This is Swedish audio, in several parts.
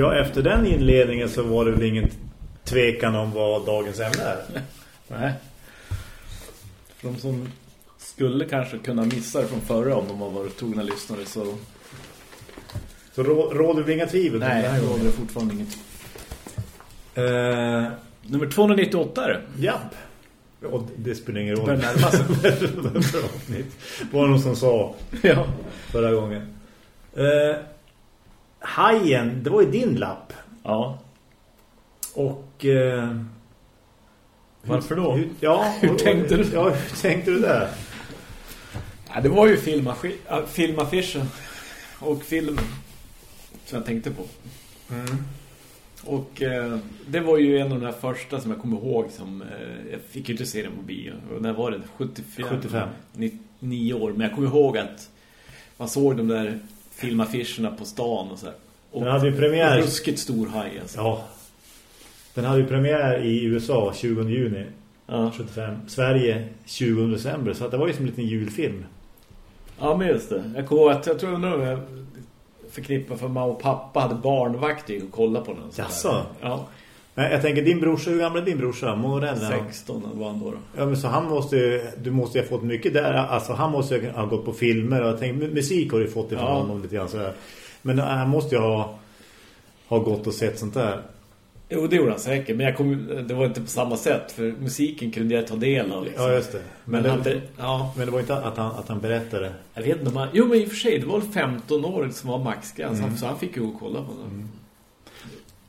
Ja, efter den inledningen så var det väl ingen tvekan om vad dagens ämne är. Nej. För de som skulle kanske kunna missa det från förra om de har varit trogna lyssnare så... Så rå råder vi inga tvivel? Nej, det råder det fortfarande inget. Eh, Nummer 298 är det. japp. Och det spelar ingen roll. Börjar. Bra avsnitt. Var det någon som sa ja. förra gången. Eh, hajen, det var ju din lapp. Ja. Och... Eh, Varför då? Hur, ja, Hur tänkte du? Ja, hur tänkte du där? Ja, det var ju filmaffi- filmaffischen och filmen som jag tänkte på. Mm. Och eh, det var ju en av de här första som jag kommer ihåg som eh, jag fick ju inte se den på bio. Och när var det? 75? 75. 99 år. Men jag kommer ihåg att man såg de där filmaffischerna på stan och så här. Och Den hade ju premiär- ruskigt stor haj alltså. Ja. Den hade ju premiär i USA 20 juni Ja. 75. Sverige 20 december. Så det var ju som en liten julfilm. Ja, men just det. Jag kommer att jag tror undrar jag förknippar för mamma och pappa hade barnvakt och kolla på den. Jaså? Ja, jag tänker, din brorsa, hur gammal är din brorsa? Morell? 16 var han då. då. Ja, men så han måste ju, du måste ju ha fått mycket där. Alltså han måste ju ha gått på filmer och jag tänkte, musik har du fått ifrån Ja. honom lite grann så här. Men han måste ju ha, ha gått och sett sånt där. Jo, det gjorde han säkert. Men jag kom, det var inte på samma sätt. För musiken kunde jag ta del av. Liksom. Ja, just det. Men, Men, det, ja, men det var inte att han, att han berättade. jag vet inte om han... Jo, men i och för sig, det var väl 15 år som var maxgräns. Mm. Så han fick ju gå och kolla på den.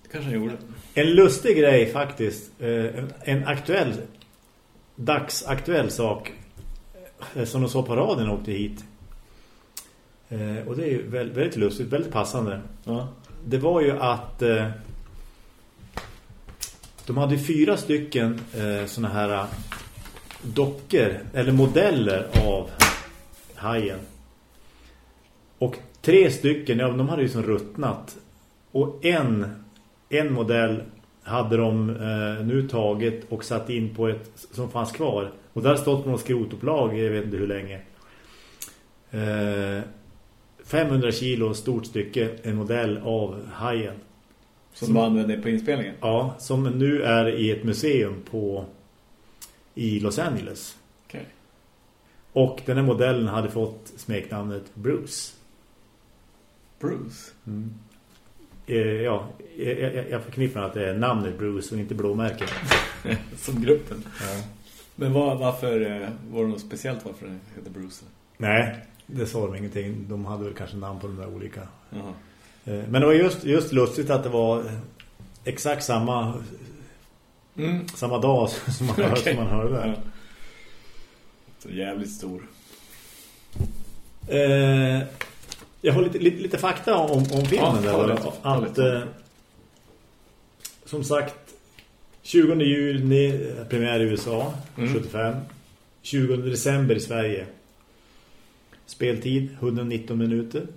Det kanske han gjorde. En lustig grej faktiskt. Eh, en aktuell, dagsaktuell sak eh, som de såg på och åkte hit. Eh, och det är ju väldigt, lustigt, väldigt passande. Ja. Det var ju att de hade fyra stycken såna här dockor eller modeller av hajen. Och tre stycken, ja, de hade ju som ruttnat. Och en, en modell hade de eh, nu tagit och satt in på ett som fanns kvar. Och där stått på något skrotupplag, jag vet inte hur länge. Eh, 500 kilo stort stycke, en modell av hajen. Som du använde på inspelningen. Ja, som nu är i ett museum på i Los Angeles. Okej. Och den här modellen hade fått smeknamnet Bruce. Bruce. Eh, ja, jag, jag, förknippar att det är namnet Bruce och inte blåmärken. Som gruppen. Ja. Men vad, varför eh, var det något speciellt varför den heter Bruce? Nej, det sa de ingenting. De hade väl kanske namn på de där olika. Jaha. Eh, Men det var just, just lustigt att det var exakt samma Mm. samma dag som man, hör, Okej. som man hörde där. Ja. Så jävligt stor. Eh, jag har lite, lite, lite fakta om, om filmen. Ja, där, att, eh, som sagt, 20 juni eh, premiär i USA, Mm. 75. 20 december i Sverige. Speltid 119 minuter.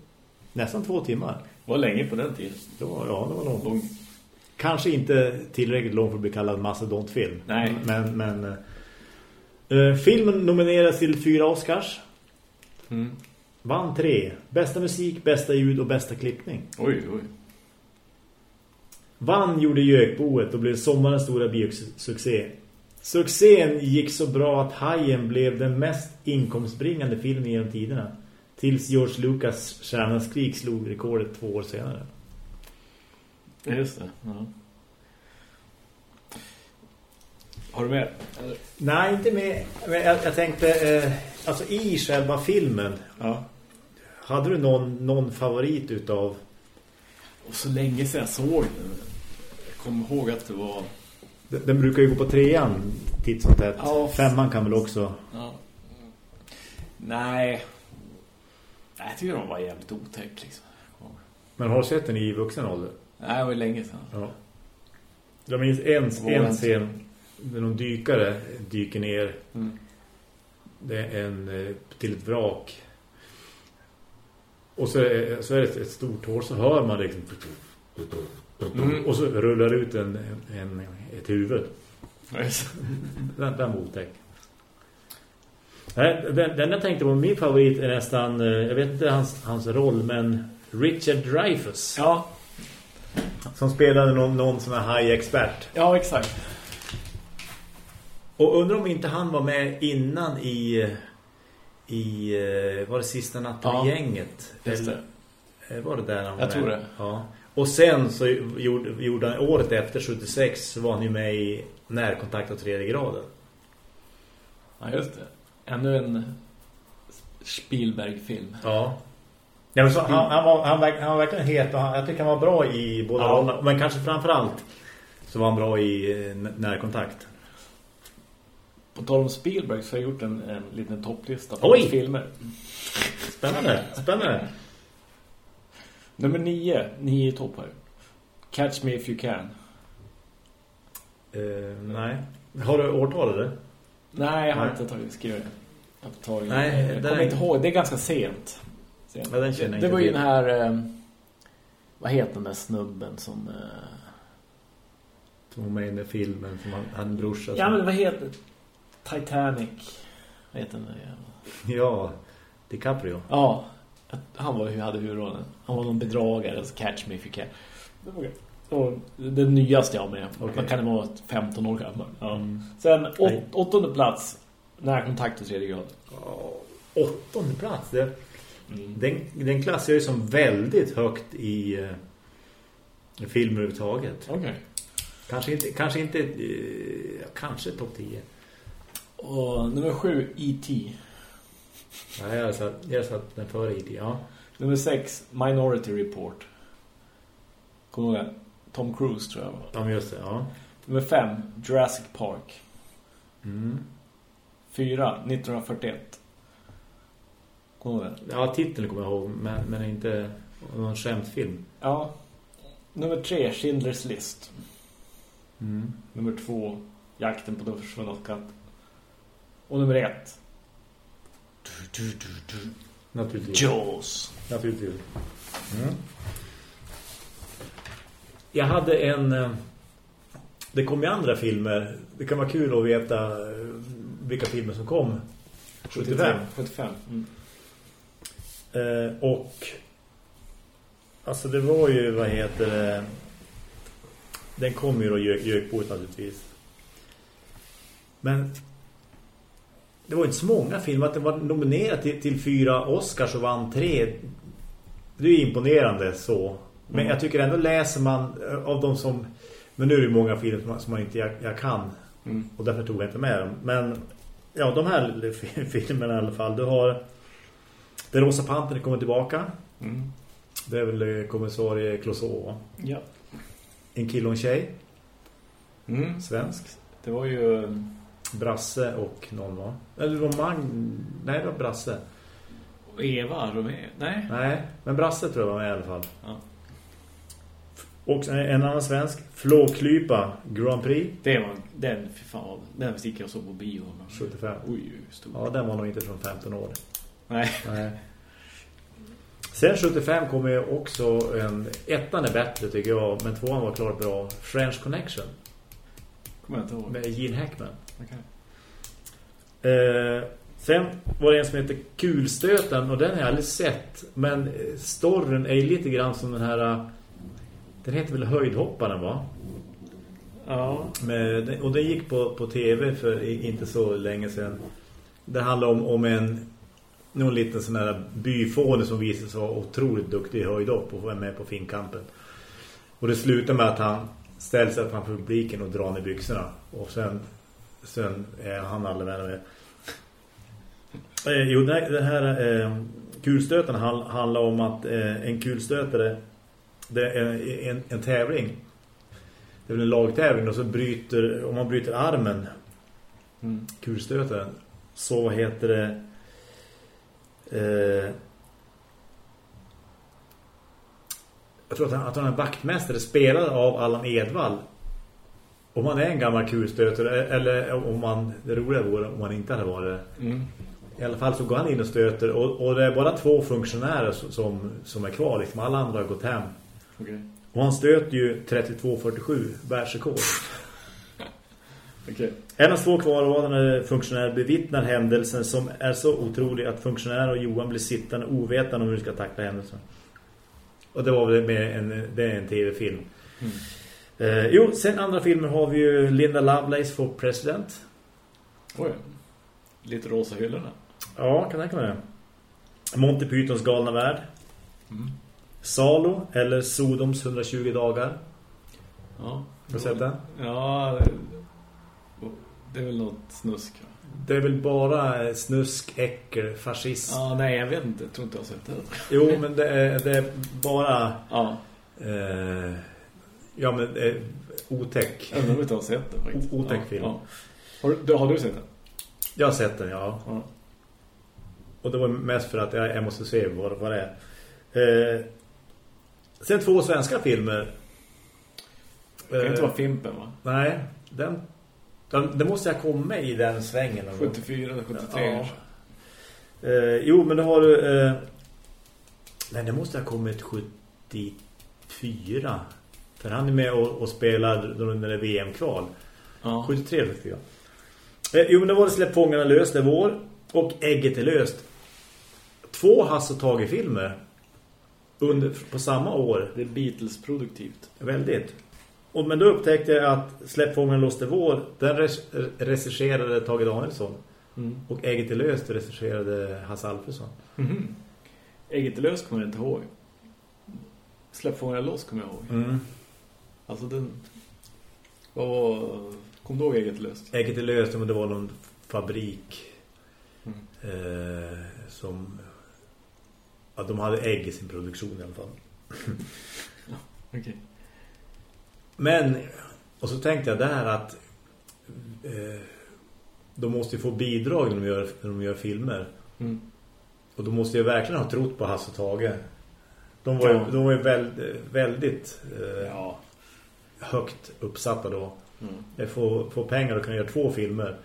Nästan två timmar. Var länge på den tiden. Det var, ja, det var långt. Lång. Kanske inte tillräckligt lång för att bli kallad mastodontfilm. Nej. Men, men eh, eh, filmen nomineras till fyra Oscars. Mm. Vann tre. Bästa musik, bästa ljud och bästa klippning. Oj, oj. Vann gjorde Gökboet och blev sommarens stora biosuccé. Succén gick så bra att Hajen blev den mest inkomstbringande filmen genom tiderna. Tills George Lucas Stjärnans krig slog rekordet två år senare. Just det. Ja. Har du mer? Eller? Nej, inte. Men jag, jag tänkte, eh, alltså i själva filmen, Ja. Hade du någon, någon favorit utav... Och så länge sedan jag såg den. Jag kommer ihåg att det var... Den den brukar ju gå på trean titt som tätt. Ja. Femman kan väl också... Ja. Nej. Nej, jag tycker de var jävligt otäck liksom. Men har du sett den i vuxen ålder? Nej, det var länge sedan. Ja. Jag minns en, en scen där någon dykare dyker ner Mm. det är en, eh, till ett vrak. Och så är, så är det ett stort hår så hör man liksom Mm. och så rullar ut en, en, ett huvud. Yes. Den, den var otäck. Den, den jag tänkte på, min favorit är nästan, eh, jag vet inte hans, hans roll, men Richard Dreyfuss. Ja, Som spelade någon, någon som är high-expert. ja exakt. Och undrar om inte han var med innan i, i eh, var det sista natten Ja, i gänget? Just det. Eh, var det där han var Jag med? tror det. Ja. Och sen så gjorde, gjorde han, året efter 76 så var han ju med i närkontakt av tredje graden. Ja, just det. Ännu en Spielberg-film. Ja. Men så, han, han, var, han, verk- han var verkligen het och han, jag tycker han var bra i båda Ja. rollerna. Men kanske framförallt så var han bra i eh, närkontakt. På tal om Spielberg så har jag gjort en, en liten topplista på Oj! hans filmer. Spännande, spännande. Nummer nio, nio i topp här. Catch Me If You Can. Eh, nej. Har du årtal eller? Nej, jag har Nej. inte tagit skrivit det. Jag har inte tagit Nej, Jag kommer är- inte ihåg, det är ganska sent. sent. Ja, det, det inte var ju den här... Eh, vad heter den där snubben som... Eh, Som var med i den filmen som han hade en brorsa. ja, men vad heter Titanic. Heter den ja, DiCaprio. Ja, han var, hade huvudrollen. Han var någon bedragare, alltså Catch Me If You Can. Och det nyaste jag med. Okej. Man kan det vara 15 år gammal. Ja. Mm. Sen åt, åttonde plats. Närkontakt och tredje grad. Åttonde plats. Det, Mm. den, den klassar ju som väldigt högt i, eh, i film överhuvudtaget. Okej. Kanske inte, kanske inte eh, kanske topp 10. Och nummer sju, E.T. Ja, jag har satt, jag satt den före IT. Ja. Nummer sex, Minority Report. Kommer du ihåg? Tom Cruise tror jag var. ja, just det. Ja. Nummer fem, Jurassic Park. Mm. Fyra, 1941. Kommer du ihåg ja, titeln kommer jag ihåg, men, men inte någon skämtfilm. Ja. Nummer tre, Schindler's List. Mm. Nummer två, Jakten på den försvunna skatt. Och nummer ett, Naturligtvis. Jaws. Naturligtvis. Mm. Jag hade en... eh, Det kom ju andra filmer. Det kan vara kul att veta eh, vilka filmer som kom. 75. 75. Mm. Eh, och... Alltså det var ju, vad heter det... Den kom ju då gökbordet naturligtvis. Men... Det var inte så många filmer. Att den var nominerad till, till fyra Oscars och vann tre. Det är imponerande så. Men Mm. jag tycker ändå läser man eh, av de som... Men nu är det många filmer som som man inte jag, jag kan. Mm. Och därför tog jag inte med dem. Men ja, de här filmerna i alla fall. Du har Den rosa pantern kommer tillbaka. Mm. Det är väl eh, kommissarie va? Ja. En kille och en tjej. Mm. Svensk. Det var ju... Brasse och någon va? Eller det var Mag... Nej, det var Brasse. Eva Romé. Nej. Nej, men Brasse tror jag var med i alla fall. Ja. Och en annan svensk. Flåklypa Grand Prix. Det var den, fy fan, den fick jag så på bio. 75. Oj, stor. Ja, den var nog inte från 15 år. Nej. Nej. Sen 75 kommer ju också en... Ettan är bättre tycker jag, men tvåan var klart bra. French Connection Kommer jag inte ihåg. med Gene Hackman. Okej. Eh, sen var det en som heter Kulstöten och den har jag aldrig sett. Men eh, storyn är lite grann som den här... eh, Den heter väl Höjdhopparen va? Ja. Med, och den gick på, på tv för inte så länge sedan. Det handlar om, om en någon liten sån här byfåne som visar sig vara otroligt duktig i höjdhopp och är med på finkampen. Och det slutar med att han ställer sig framför publiken och drar ner byxorna. Och sen, sen är han aldrig med med. Eh, jo, den här, eh, kulstöten handl, handlar om att eh, en kulstötare det är en, en tävling. Det är väl en lagtävling och så bryter, om man bryter armen Mm. kulstötaren så heter det eh, jag tror att han, att han är vaktmästare spelad av Allan Edwall om man är en gammal kulstötare eller om man, det roliga vore om man inte hade varit det. Mm. I alla fall så går han in och stöter och, och det är bara två funktionärer som, som är kvar. Liksom. Alla andra har gått hem. Okay. Och han stöter ju 32-47 världsrekord. okay. En av två kvarvarande funktionärer bevittnar händelsen som är så otrolig att funktionärer och Johan blir sittande ovetande om hur de ska tackla händelsen. Och det var väl med en, det är en tv-film. Mm. Eh, jo, sen andra filmer har vi ju Linda Lovelace for President. Oj, lite rosa hyllorna. Ja, kan tänka mig det. Monty Pythons galna värld. Mm. Salo eller Sodoms 120 dagar. Ja. Har du sett den? Ja, det är väl något snusk. Det är väl bara snusk, äckel, fascism. Ja, nej, jag vet inte. Jag tror inte jag har sett det. Jo, men det är, det är bara... Ja. Eh, ja, men eh, otäck. Jag om inte har sett det faktiskt. otäck film. Ja. Har, du, har du sett den? Jag har sett den, ja. ja. Och det var mest för att jag, jag måste se vad, vad det är. Eh, sen två svenska filmer. Det kan inte vara Fimpen va? Nej, den, den, det måste jag komma i den svängen. 74 eller 73 ja. eh, Jo, men då har du... Eh, nej, det måste ha kommit 74. För han är med och, och spelar under det VM-kval. Ja. 73 74. Eh, jo, men då var det Släpp fångarna löst, det vår. Och Ägget är löst. Två Hasse Tage-filmer under, på samma år. Det är Beatles-produktivt. Väldigt. Och, men då upptäckte jag att Släpp fångarna löst, det vår, den res recenserade Tage Danielsson. Mm. Och Ägget är löst recenserade Hasse Alfredsson. Mm -hmm. Ägget är löst kommer jag inte ihåg. Släpp fångarna loss kommer jag ihåg. Mm. Alltså den... Vad var... Kom du ihåg Ägget löst? Ägget är löst, men det var någon fabrik mm. eh, som... Ja, de hade ägg i sin produktion i alla fall. ja. Okay. Men, och så tänkte jag där att eh, de måste ju få bidrag när de gör, när de gör filmer. Mm. Och de måste ju verkligen ha trott på Hasse Tage. De var ju, ja. de var ju väldigt, väldigt eh, ja. Högt uppsatta då. Mm. Få, få pengar och kunna göra två filmer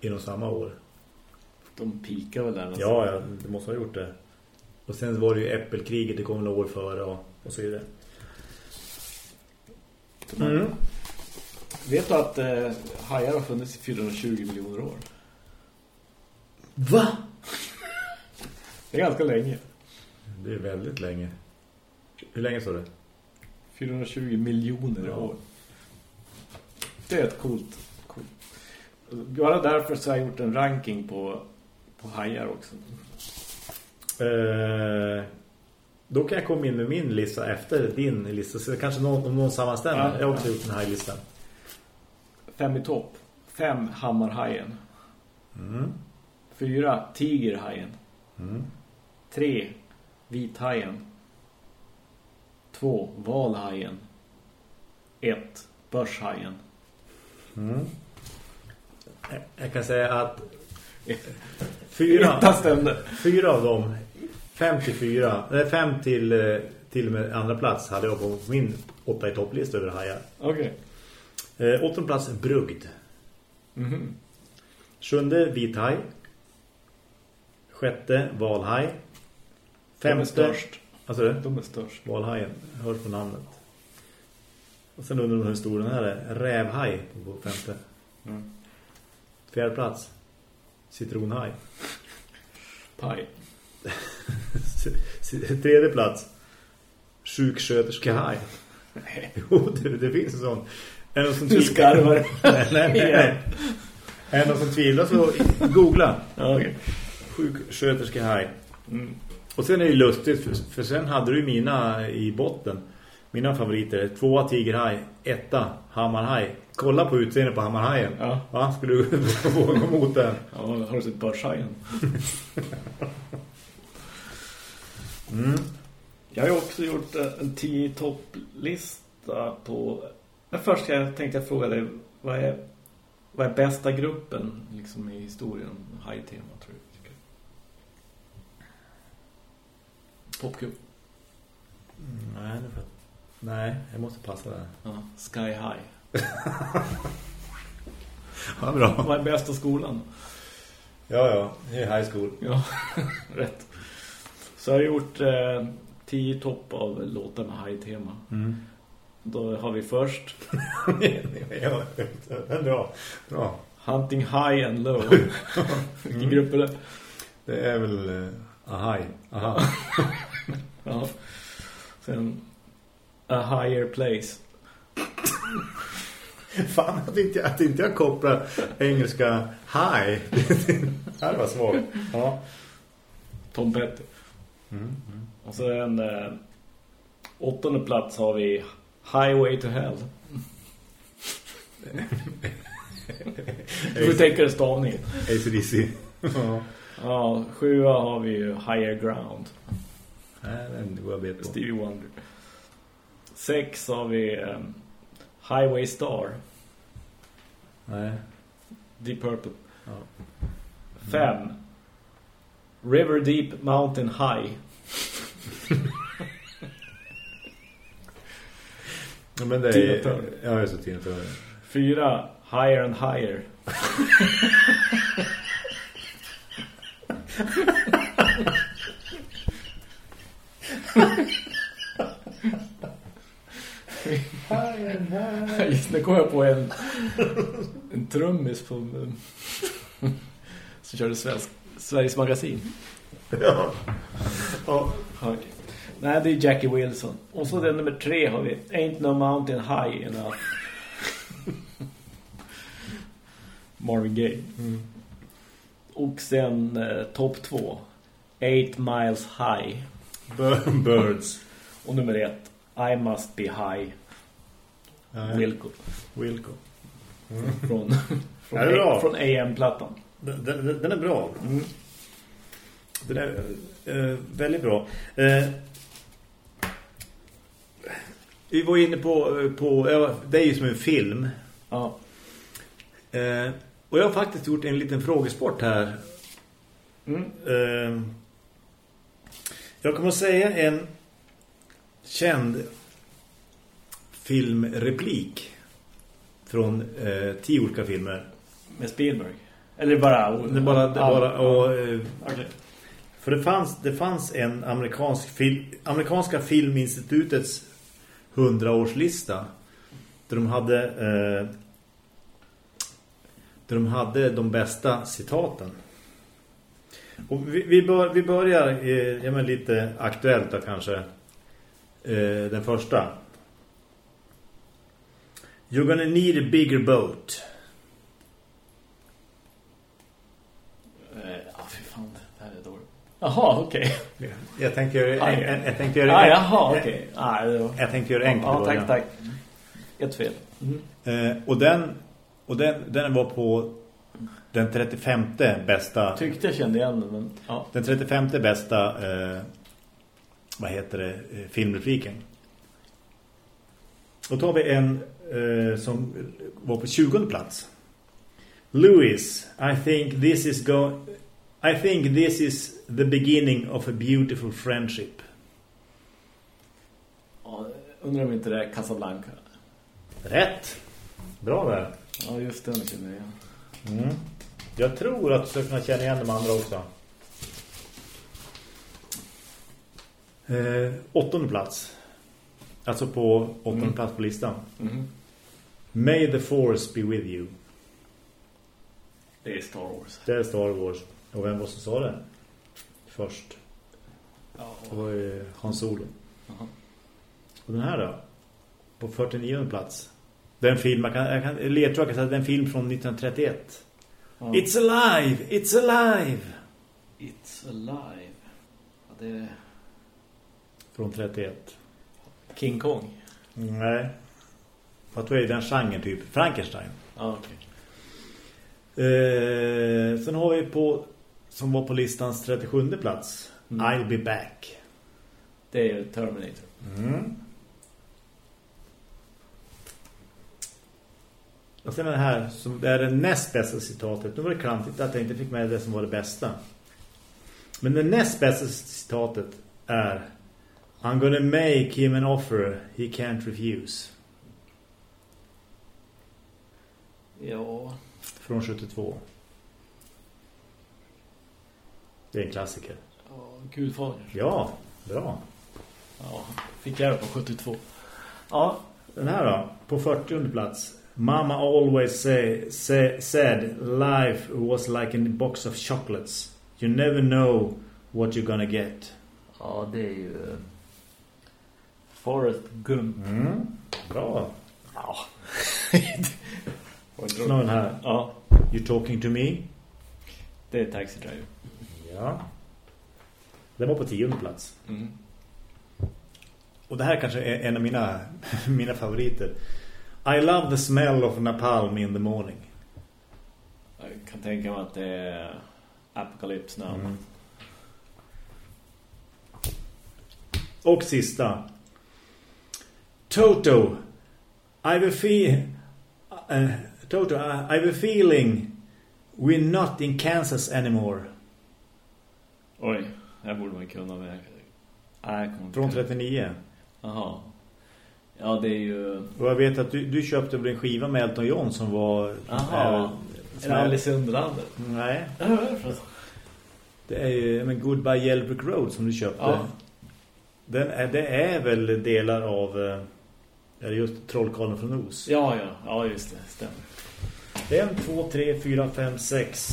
inom samma år. De pikar väl där? Ja, ja, det måste ha gjort det. Och sen var det ju Äppelkriget, det kom några år före och, och så vidare. Mm. Vet du att eh, hajar har funnits i 420 miljoner år? Va? Det är ganska länge. Det är väldigt länge. Hur länge står det? 420 miljoner ja. år. Det är ett coolt, coolt. Bara därför så har jag gjort en ranking på, på hajar också. Eh, då kan jag komma in med min lista efter din lista. Så kanske någon, om någon sammanstämmer. Ja, jag har också gjort en hajlista. Fem i topp. Fem hammarhajen. Mm. Fyra tigerhajen. Mm. Tre vithajen. Två valhajen. Ett börshajen. Mm. Jag kan säga att fyra, fyra av dem, fem till fyra, fem till, eh, till och med andra plats hade jag på min åtta i topplista över hajar. Okej. Okay. Eh, åttonde plats brugd. Mm -hmm. Sjunde vithaj. Sjätte valhaj. Femte, störst. Alltså det? De är störst. Valhajen, hör på namnet. Och sen undrar de hur stor den här är. Rävhaj på femte. Mm. Fjärde plats. Citronhaj. Paj. Tredje plats. Sjuksköterskehaj. Jo, det, det finns en sån. En som du skarvar. nej, nej, nej. En som tvivlar så googla. Ja, okay. Sjuksköterskehaj. Mm. Och sen är det lustigt, för, för sen hade du mina i botten. Mina favoriter. Tvåa tigerhaj, etta hammarhaj. Kolla på utseendet på hammarhajen. Ja. Va? Skulle du våga mot den? Ja, har du sett börshajen? mm. Jag har ju också gjort en tio topplista på... Men först jag tänkte jag fråga dig, vad är, vad är bästa gruppen liksom i historien? Tror jag. Popkub. Mm, nej, det är Nej, jag måste passa där. Ja, Sky High. ja, bra. Vad är bästa skolan? Ja, ja. Det är high school. Ja, rätt. Så jag har gjort eh, tio topp av låtar med high-tema. Mm. Då har vi först ja, bra. bra. Hunting High and Low. Vilken grupp är det? Det är väl uh, Ahai. Aha. Ja. Sen A Higher Place. Fan, att inte, att inte jag kopplar engelska high. det här var svårt. Ja. Tom Petty. Mm. Mm. Och så en eh, åttonde plats har vi Highway to Hell. Du får tänka dig stavningen. ACDC. ja. Ja, sjua har vi ju Higher Ground. Nej, den går jag bet på. Stevie Wonder. Sex har vi um, Highway Star. Nej. Deep Purple. Ja. Fem. River Deep Mountain High. Ja, men det är... Ja, just det, Tina Turner. Fyra. Higher and Higher. Nu kom jag på en, en trummis på som körde svensk, Sveriges magasin. Ja. ja. Nej, det är Jackie Wilson. Och så den nummer tre har vi Ain't No Mountain High Enough. Marvin Gaye. Mm. Och sen eh, topp två. Eight Miles High. Bir- Birds. Och nummer ett. I Must Be High. Nej. Wilco. Wilco. Från, från? A- från AM-plattan. Den, den, den är bra. Mm. Den är eh, väldigt bra. Eh, vi var inne på, på ja, det är ju som en film. Ja. Eh, och jag har faktiskt gjort en liten frågesport här. Mm. Eh, jag kommer att säga en känd filmreplik från eh, tio olika filmer. Med Spielberg. Eller bara... Det bara, det bara och, eh, Okej. För det fanns, det fanns en amerikansk film, amerikanska filminstitutets hundraårslista där de hade eh, där de hade de bästa citaten. Och vi, vi, bör, vi börjar eh, ja, men lite aktuellt då kanske. Eh, den första. You're gonna need a bigger boat. Eh. Det dåligt. Jaha, okej. Jag tänkte göra, Ah, jag, ja. jag, tänkte göra Ah, jaha, okej. Ah, det var... Jag tänkte göra det enkelt Ja, tack, tack. Ett fel. Mm. Eh, och den och den, den var på den 35 bästa Tyckte jag kände igen men... Ja. den 35 bästa eh, vad heter det eh, filmrepliken. Då tar vi en eh, som var på 20 plats. Louis, I think this is go I think this is the beginning of a beautiful friendship. ja. Undrar om inte det är Casablanca. Rätt. Bra där. Ja, just den känner jag. Mm. Jag tror att du ska kunna känna igen de andra också. Eh, åttonde plats. Alltså på åttonde Mm. plats på listan. Mhm. May the force be with you. Det är Star Wars. Det är Star Wars. Och vem var som sa det? Först. Ja. Det var ju Han Solo. Jaha. Och den här då? På 49 plats. Den film, jag kan, jag kan ledtråd, jag kan säga att det är en film från 1931. Ja. It's alive! It's alive! It's alive. Ja, det Från 31. King Kong. Nej. Vad tror jag är den genren typ? Frankenstein. Ja, okej. Eh, sen har vi på som var på listans 37 plats. Mm. I'll be back. Det är Terminator. Mm. Och sen den här som är det näst bästa citatet. Nu var det klantigt att jag inte fick med det som var det bästa. Men det näst bästa citatet är I'm gonna make him an offer he can't refuse. Ja. Från 72. Det är en klassiker. Ja, Gudfader. Ja, bra. Ja, fick jag det på 72. Ja, Den här då, på 40 plats. Mama always say, say, said life was like a box of chocolates. You never know what you're gonna get. ja det är ju eh, Forrest Gump. Mm. Bra. Ja. Den här. Ja, You talking to me? det är Taxi Driver. Ja. Den var på tionde plats. Mm. Och det här kanske är en av mina, mina favoriter. I love the smell of napalm in the morning. Jag kan tänka mig att det är Apocalypse Now. Mm. Och sista. Toto. I have a feel... Uh, Toto, I have a feeling we're not in Kansas anymore. Oj, här borde man kunna med. Nej, Från kunna. 39. Jaha. Ja, det är ju... Och jag vet att du, du köpte väl en skiva med Elton John som var... Jaha. eh, Är det Alice Underlandet? Nej, det är ju men Goodbye Yellow Brick Road som du köpte. Ja. Den är, det är väl delar av... Är det just Trollkarlen från Os? Ja, ja. Ja, just det. Stämmer. En, två, tre, fyra, fem, sex,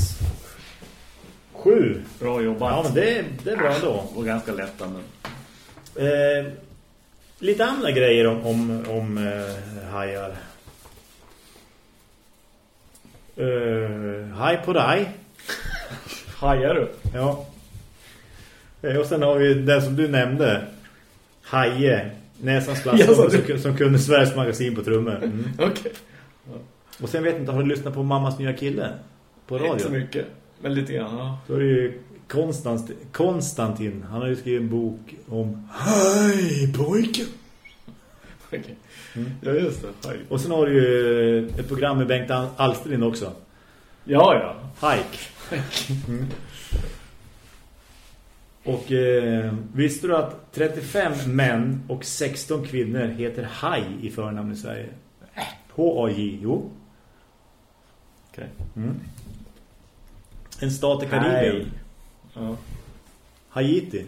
sju. Bra jobbat. Ja, men det, är- det är bra ändå. Och ganska lätta, men... Eh, lite andra grejer om, om, om eh, hajar. Eh, haj på dig. Hajar du? Ja. Eh, Och sen har vi den som du nämnde. Haje. Näsans plats som, som kunde Sveriges magasin på trummor. Mm. Okej. Och sen vet jag inte, har du lyssnat på Mammas nya kille? På Inte så radio? mycket. Men lite grann, ja. Då är det ju Konstantin, Konstantin. Han har ju skrivit en bok om Hej pojken. Okej. Mm. Ja, just det. Haj. Och sen har du ju ett program med Bengt Al- Alstrin också. Ja, ja. Hike. Mm. Och eh, visste du att 35 män och 16 kvinnor heter Haj i förnamn i Sverige? H-A-J, jo. Okej. Mm. En stat i Karibien. Ja. Haiti.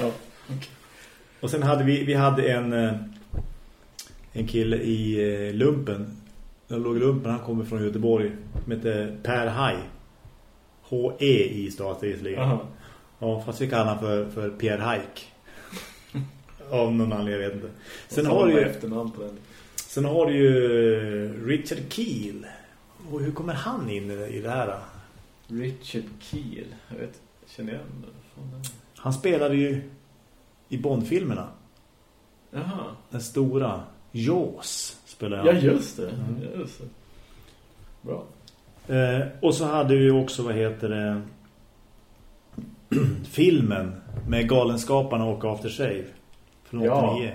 Ja. Och sen hade vi, vi hade en eh, en kille i eh, lumpen. Han låg i lumpen, han kommer från Göteborg. Som heter Per Haj. H-E i staten visserligen. Ja, fast vi kallar han för, för Pierre Haik. Av någon anledning, jag vet inte. Sen har, du ju, efternamn på den. sen har du ju Richard Keel. Och hur kommer han in i det här? då? Richard Keel. Jag vet, känner jag den- Han spelade ju i Bond-filmerna. Jaha. Den stora Jaws spelade Ja, han. just det. Mm. Just det. Bra. Eh, och så hade vi också, vad heter det, filmen med Galenskaparna och After Shave från Ja. 89.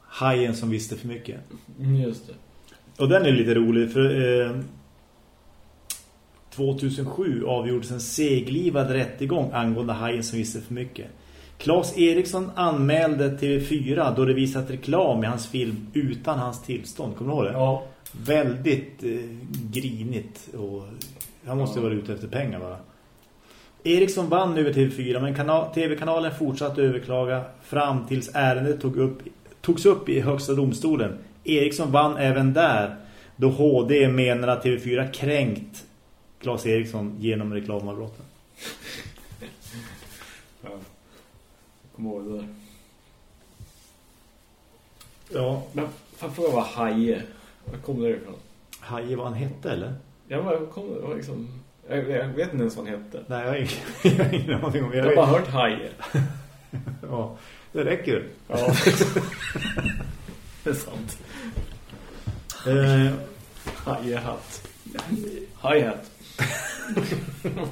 Hajen som visste för mycket. Mm, Just det. Och den är lite rolig för eh, 2007 avgjordes en seglivad rättegång angående hajen som visste för mycket. Claes Eriksson anmälde TV4 då det visat reklam i hans film utan hans tillstånd. Kommer du ihåg det? Ja. Väldigt eh, grinigt och han måste ju vara ute efter pengar bara. Eriksson vann över TV4 men kanal, TV-kanalen fortsatte överklaga fram tills ärendet tog upp, togs upp i högsta domstolen. Eriksson vann även där då HD menar att TV4 kränkt Claes Eriksson genom reklamavbrotten. ja. Jag kommer ihåg det där. Ja, Men fan fråga vad haje. Var kommer det ifrån? Haje vad han hette eller? Ja, men jag kommer det var liksom... Jag, jag vet inte ens vad han hette. Nej, jag har ingen, jag har ingen aning om Jag har bara jag, hört haje. ja, Det räcker. Ja. det är sant. Eh, Hajehatt. Hajehatt.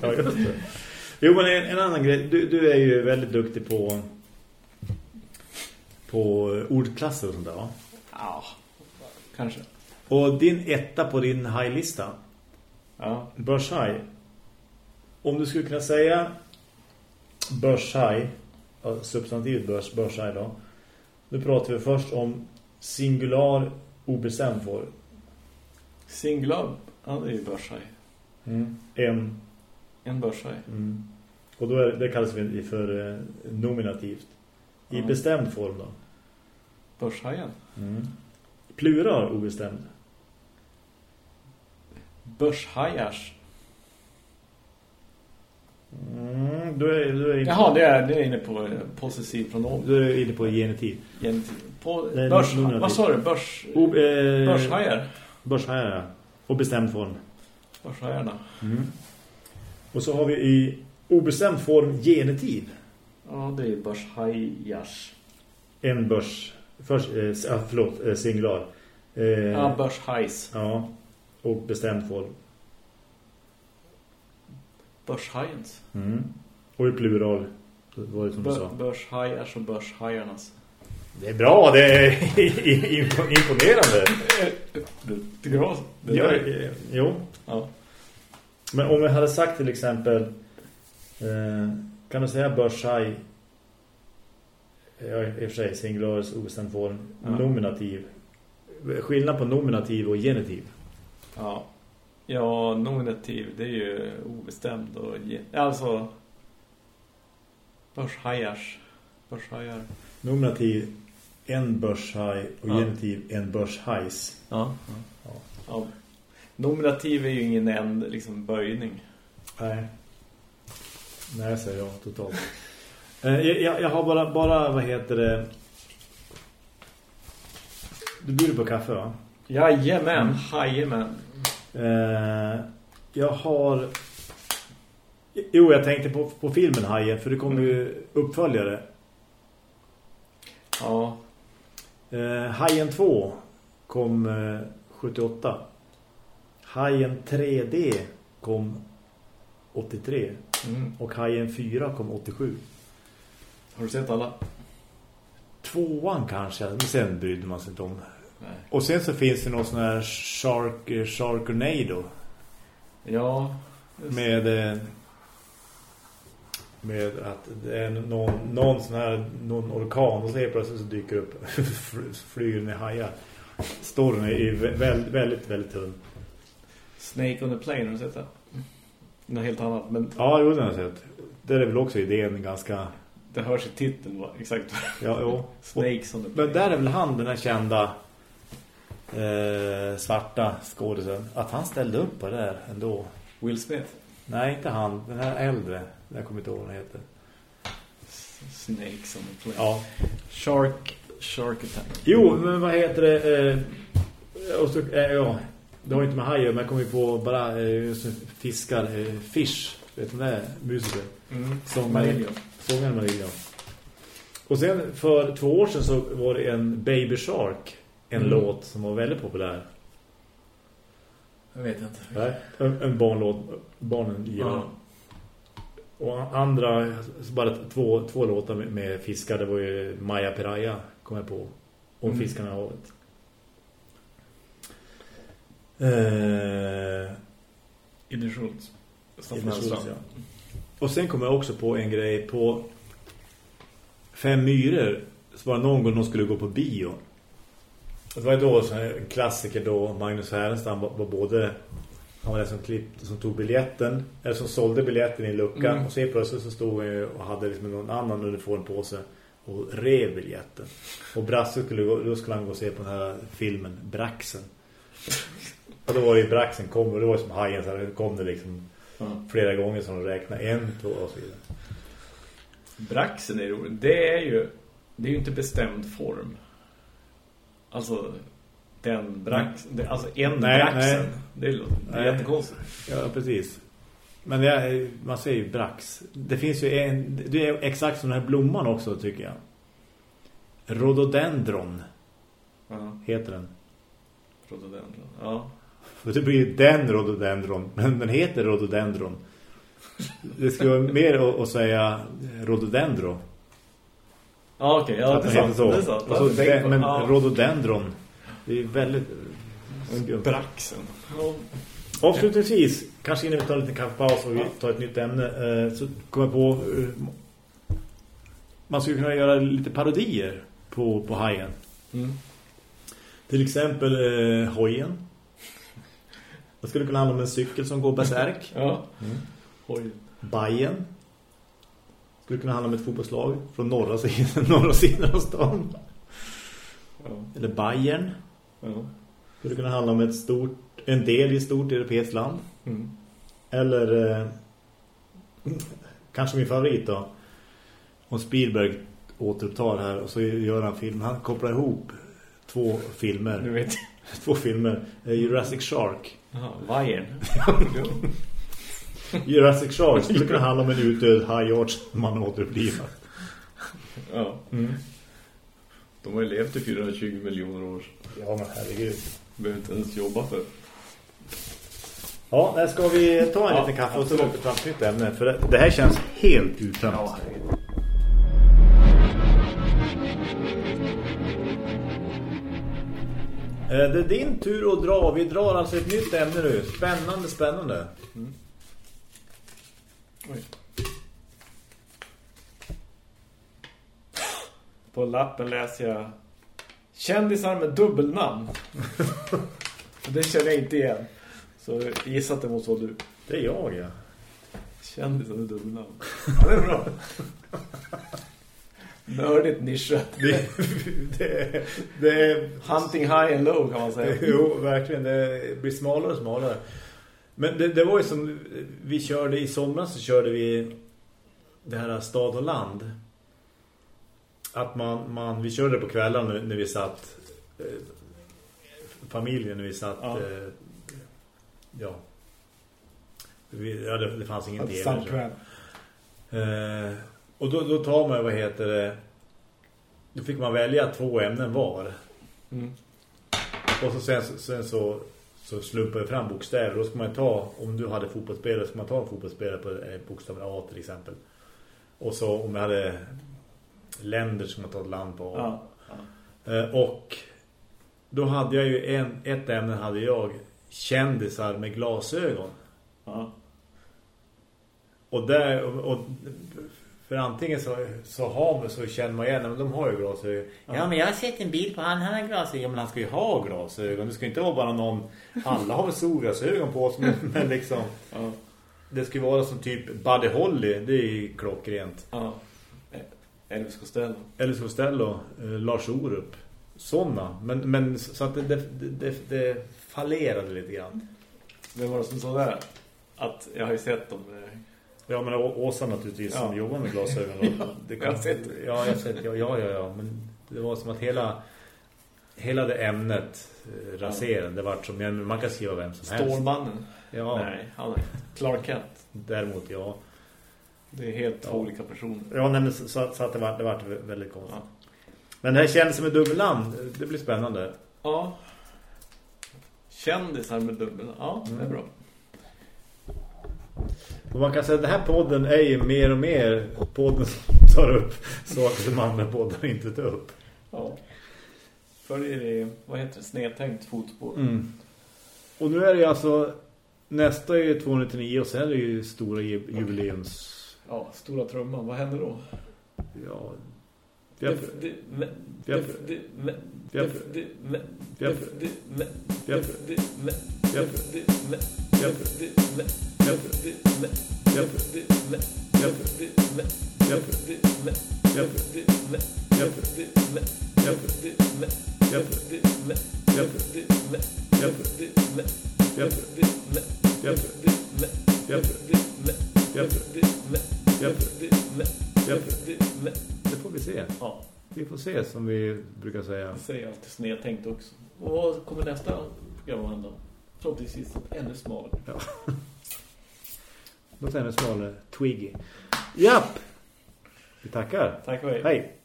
Ja, just det. Jo, men en, en annan grej. Du, du är ju väldigt duktig på på ordklasser och sånt där, va? Ja, kanske. Och din etta på din high-lista, Ja. börshaj. Om du skulle kunna säga börshaj, substantivet börs, börshaj då. Nu pratar vi först om singular obestämd form. Singular. Ja, det är ju börshaj. En En börshaj. Mm. Och då är, det kallas vi för eh, nominativt. I Ja. bestämd form då. Börshajen. Mm. Plural obestämd. Börshajars. Mm, då är, då är inne, Jaha, det är, det är inne på eh, possessiv pronomen. då är du inne på genitiv. Genitiv. På börs, vad sa du? Börs, O, eh, börshajar? Börshajar, ja. Och bestämd form. Börshajarna. Och så har vi i obestämd form genitiv. Ja, det är börshajars. En börs. Först, eh, ah, förlåt, eh, singular. Eh, Ja, börshajs. ja. Och bestämd form. Börshajens. Och i plural. Var det som du Bör, sa. börshajars och börshajarnas. Det är bra, det är impo- imponerande. Tycker du? Det Ja, jo. ja. Men om jag hade sagt till exempel eh, kan du säga börshaj ja, i och för sig singularis obestämd form Ja. nominativ skillnad på nominativ och genitiv Ja. Ja, nominativ, det är ju obestämd och alltså börshajars. Börshajar. nominativ en börshaj och Ja. genitiv en börshajs Ja. Ja. ja. Nominativ är ju ingen änd, liksom böjning. nej nej säger jag totalt eh, jag, jag har bara, bara vad heter det du bjuder på kaffe va? Jajamän, Mm. jajamän. Eh, jag har... Jo, jag tänkte på, på filmen Hajen, för det kommer ju uppföljare. Ja. Eh, Hajen 2 kom eh, 78. Hajen 3D kom 83. Mm. Och Hajen 4 kom 87. Har du sett alla? Tvåan kanske, men sen brydde man sig inte om. Nej. Och sen så finns det någon sån här Shark, eh, Sharknado. Ja. med eh, med att det är någon, någon sån här någon orkan och så helt plötsligt så dyker upp flyger ner hajar. Storyn är väldigt, väldigt, väldigt tunn. Snake on the plane, har du sett det? Något helt annat, men Ja, jo, den har jag sett. Det är väl också idén ganska... det hörs i titeln va? exakt. Ja, jo. Snakes on the plane. Men där är väl han, den här kända eh, svarta skådisen. Att han ställde upp på det där ändå. Will Smith. Nej, inte han. Den här äldre. Jag kommer inte ihåg vad han heter. Snakes on the plane. Ja, Shark, shark attack. Jo, men vad heter det? Eh, och så, eh, ja, det har inte med hajar, men jag kommer ju på bara eh, fiskar, eh, fish. Vet du vad det är? Musiker. Mm. Som Marillion. Sångaren Marillion. Och sen för två år sedan så var det en Baby Shark. En Mm. låt som var väldigt populär. Jag vet inte. Nej, en, en barnlåt. Barnen gillar Ja. Och andra, bara två, två låtar med, med fiskar. Det var ju Maya Piraya, kom jag på. Om Mm. fiskarna i havet. Eh, Idde Schultz. Staffan Schultz, ja. Och sen kom jag också på en grej på Fem myror så var det någon gång de skulle gå på bio. Det var ju då en klassiker då Magnus Härenstam var, var både han var den som klippte, som tog biljetten eller som sålde biljetten i luckan Mm. och så plötsligt så stod han ju och hade liksom någon annan uniform på sig och rev biljetten. Och Brasse skulle gå, då skulle han gå och se på den här filmen Braxen. Och då var det ju Braxen kom och det var som hajen så här, kom det liksom Ja. flera gånger som de räknade en, två och så vidare. Braxen är roligt. Det är ju det är ju inte bestämd form. Alltså den brax, det, alltså en Nej, braxen. nej. Det är, det är jättekonstigt. Ja, precis. Men det är, man säger ju brax. Det finns ju en, det är exakt som den här blomman också tycker jag. Rhododendron Ja, heter den. rhododendron. Ja. För det blir ju den rhododendron, men den heter rhododendron. Det skulle vara mer att, säga rhododendro. Ja, okej. Ja, att det heter sant. så. Det är sant. Och så den, men ja. rhododendron, det är väldigt skumt. Braxen. Ja. Avslutningsvis, kanske innan vi tar en liten kaffepaus och vi tar ett nytt ämne, eh, så kommer jag på eh, man skulle kunna göra lite parodier på, på hajen. Mm. Till exempel eh, hojen. Det skulle kunna handla om en cykel som går berserk. Ja. Mm. Oj. Bayern. Skulle kunna handla om ett fotbollslag från norra sidan, norra sidan av stan. Ja. Eller Bayern. Ja. Skulle kunna handla om ett stort, en del i ett stort europeiskt land. Mm. Eller eh, kanske min favorit då. Om Spielberg återupptar här och så gör han film. Han kopplar ihop två Du filmer. vet. Två filmer. Eh, Jurassic Shark. Jaha, Bayern. Jurassic Shark skulle kunna handla om en utdöd hajart som man återupplivar. ja. Mm. De har ju levt i 420 miljoner år. Ja men herregud. Behöver inte ens jobba för. Ja, ska vi ta en Ja, liten kaffe och så låter vi fram ett nytt ämne. För det, här känns helt uttömt. herregud. Eh, Det är din tur att dra. Vi drar alltså ett nytt ämne nu. Spännande, spännande. Oj. På lappen läser jag Kändisar med dubbelnamn. det känner jag inte igen. Så gissa att det måste vara du. Det är jag, ja. Kändisar med dubbelnamn. Ja, det är bra. Nördigt nischat. Det, det, det. Hunting high and low kan man säga. Jo, verkligen. Det blir smalare och smalare. Men det, det var ju som vi körde i somras så körde vi det här stad och land. Att man, man vi körde på kvällen när, när vi satt eh, familjen när vi satt Ja. eh, ja. Vi, ja det, det fanns ingen tv. Eh, och då, då tar man, vad heter det då fick man välja två ämnen var. Mm. Och så sen, sen så, så slumpar vi fram bokstäver. Då ska man ta, om du hade fotbollsspelare, ska man ta en fotbollsspelare på eh, bokstaven A till exempel. Och så om jag hade länder som man tar ett land på A. Ja. ja. Eh, och då hade jag ju en, ett ämne hade jag kändisar med glasögon. ja. Och där och för antingen så, så har man så känner man igen men de har ju glasögon. Ja. men jag har sett en bild på han han har glasögon men han ska ju ha glasögon. Det ska inte vara bara någon alla har väl solglasögon på sig men, liksom ja. det ska ju vara som typ Buddy Holly, det är ju klockrent. ja. Elvis Costello. Eller Costello, eh, Lars Orup. Såna, men men så att det det, det det fallerade lite grann. Vem var det som sa det? Att jag har ju sett dem. Ja, men Åsa naturligtvis som Ja. jobbar med glasögon. Och det jag har sett Ja, jag sett. Ja, ja, ja, ja. Men det var som att hela, hela det ämnet eh, raserade. Det var som, man kan skriva vem som helst. Stålmannen. Ja, Nej, han är Clark Kent. däremot ja. Det är helt Ja. olika personer. Ja, nej, men så, så att det var, det var väldigt konstigt. Ja. Men det här känns som ett dubbelnamn. Det blir spännande. ja. Kändisar med dubbel. Ja, det är bra. Och man kan säga att den här podden är ju mer och mer podden som tar upp saker som andra poddar inte tar upp. Ja. Följer det, vad heter det, snedtänkt fotspår. Mm. Och nu är det ju alltså nästa är ju 299 och sen är det ju stora ju- jubileums Ja, stora trumman. Vad händer då? ja har, det får vi se. Ja. Vi får se som vi brukar säga. Vi säger alltid snedtänkt också. Och vad kommer nästa program att hända? Förhoppningsvis ännu smalare. Ja. Låt henne smalare. Twiggy. Japp! Vi tackar. Tack och hej. Hej.